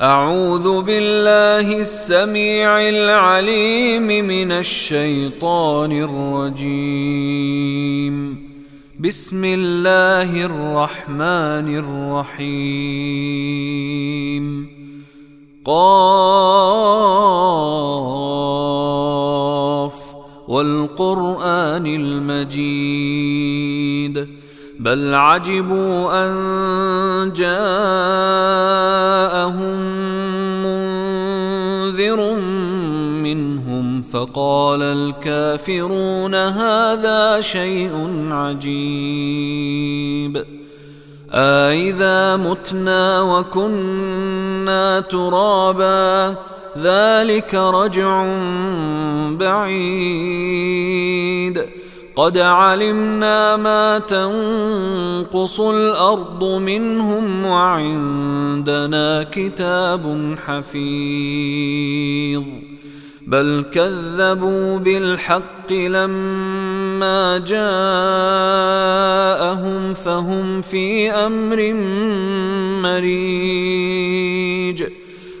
أعوذ بالله السميع العليم من الشيطان الرجيم. بسم الله الرحمن الرحيم. قاف والقرآن المجيد. بل عجبوا أن جاءهم منذر منهم فقال الكافرون هذا شيء عجيب أإذا متنا وكنا ترابا ذلك رجع بعيد قد علمنا ما تنقص الأرض منهم وعندنا كتاب حفيظ. بل كذبوا بالحق لما جاءهم فهم في أمر مريج.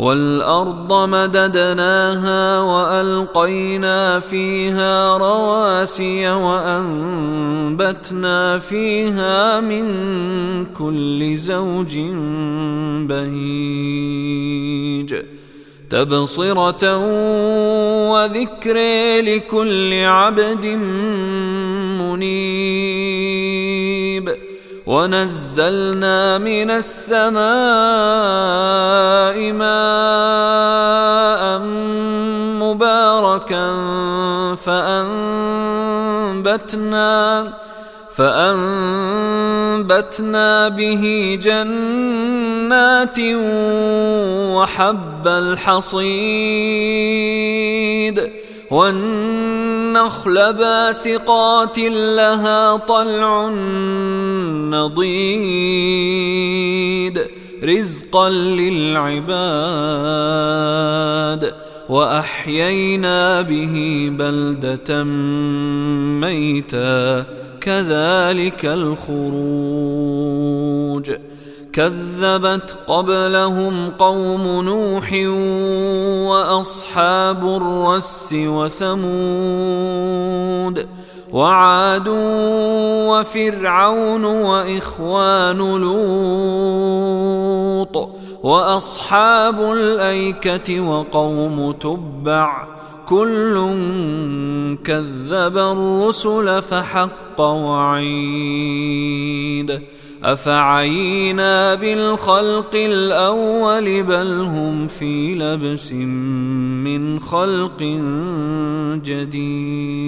والأرض مددناها وألقينا فيها رواسي وأنبتنا فيها من كل زوج بهيج تبصرة وذكر لكل عبد منيب ونزلنا من السماء مباركا فأنبتنا فأنبتنا به جنات وحب الحصيد. والنخل باسقات لها طلع نضيد رزقا للعباد. وأحيينا به بلدة ميتا كذلك الخروج. كذبت قبلهم قوم نوح وأصحاب الرس وثمود وعاد وفرعون وإخوان لوط. وأصحاب الأيكة وقوم تبع كل كذب الرسل فحق وعيد أفعينا بالخلق الأول بل هم في لبس من خلق جديد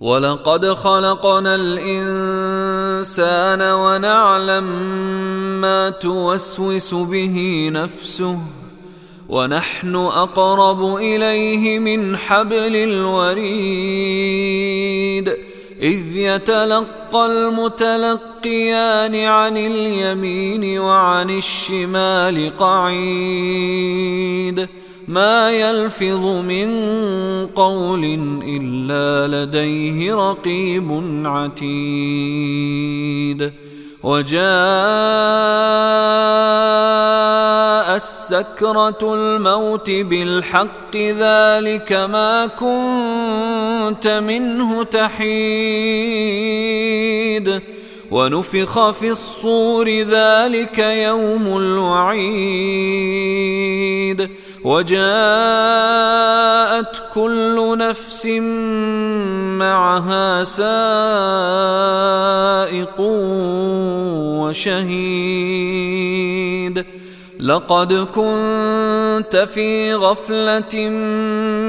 ولقد خلقنا الانسان ونعلم ما توسوس به نفسه ونحن اقرب اليه من حبل الوريد اذ يتلقى المتلقيان عن اليمين وعن الشمال قعيد ما يلفظ من قول إلا لديه رقيب عتيد. وجاء السكرة الموت بالحق ذلك ما كنت منه تحيد. ونفخ في الصور ذلك يوم الوعيد. وجاءت كل نفس معها سائق وشهيد. لقد كنت في غفلة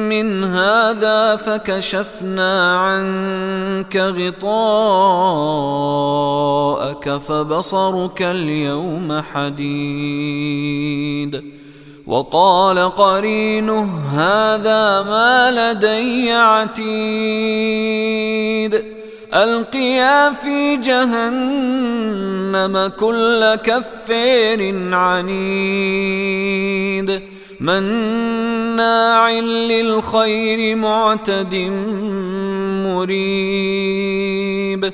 من هذا فكشفنا عنك غطاءك فبصرك اليوم حديد. وقال قرينه هذا ما لدي عتيد. ألقيا في جهنم كل كفير عنيد. مناع للخير معتد مريب.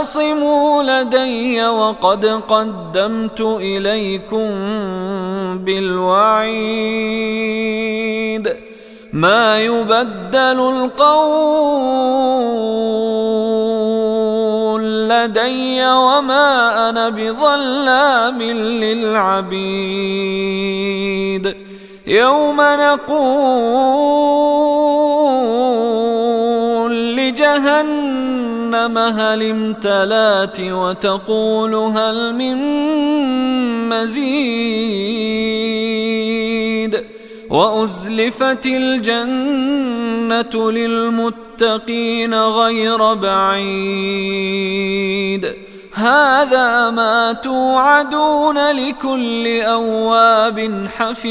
تختصموا لدي وقد قدمت إليكم بالوعيد. ما يبدل القول لدي وما أنا بظلام للعبيد. يوم نقول لجهنم هل امتلات وتقول هل من مزيد وأزلفت الجنة للمتقين غير بعيد. هذا ما توعدون لكل أواب حفيظ.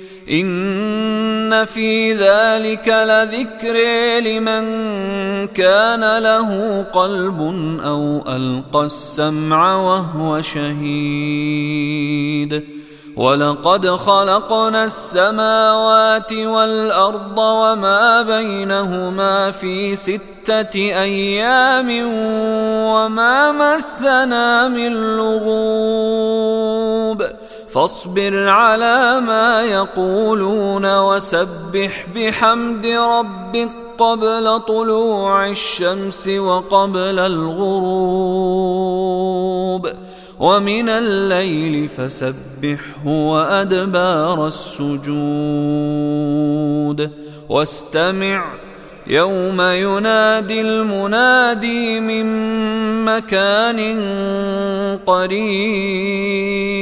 إن في ذلك لذكر لمن كان له قلب أو ألقى السمع وهو شهيد. ولقد خلقنا السماوات والأرض وما بينهما في ستة أيام وما مسنا من لغوب. فاصبر على ما يقولون وسبح بحمد ربك قبل طلوع الشمس وقبل الغروب ومن الليل فسبحه وأدبار السجود واستمع يوم ينادي المنادي من مكان قريب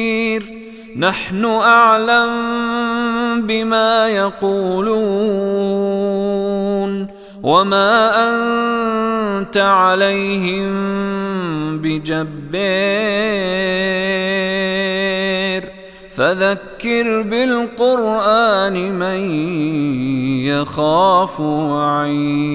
نحن أعلم بما يقولون وما أنت عليهم بجبار فذكر بالقرآن من يخاف وعيد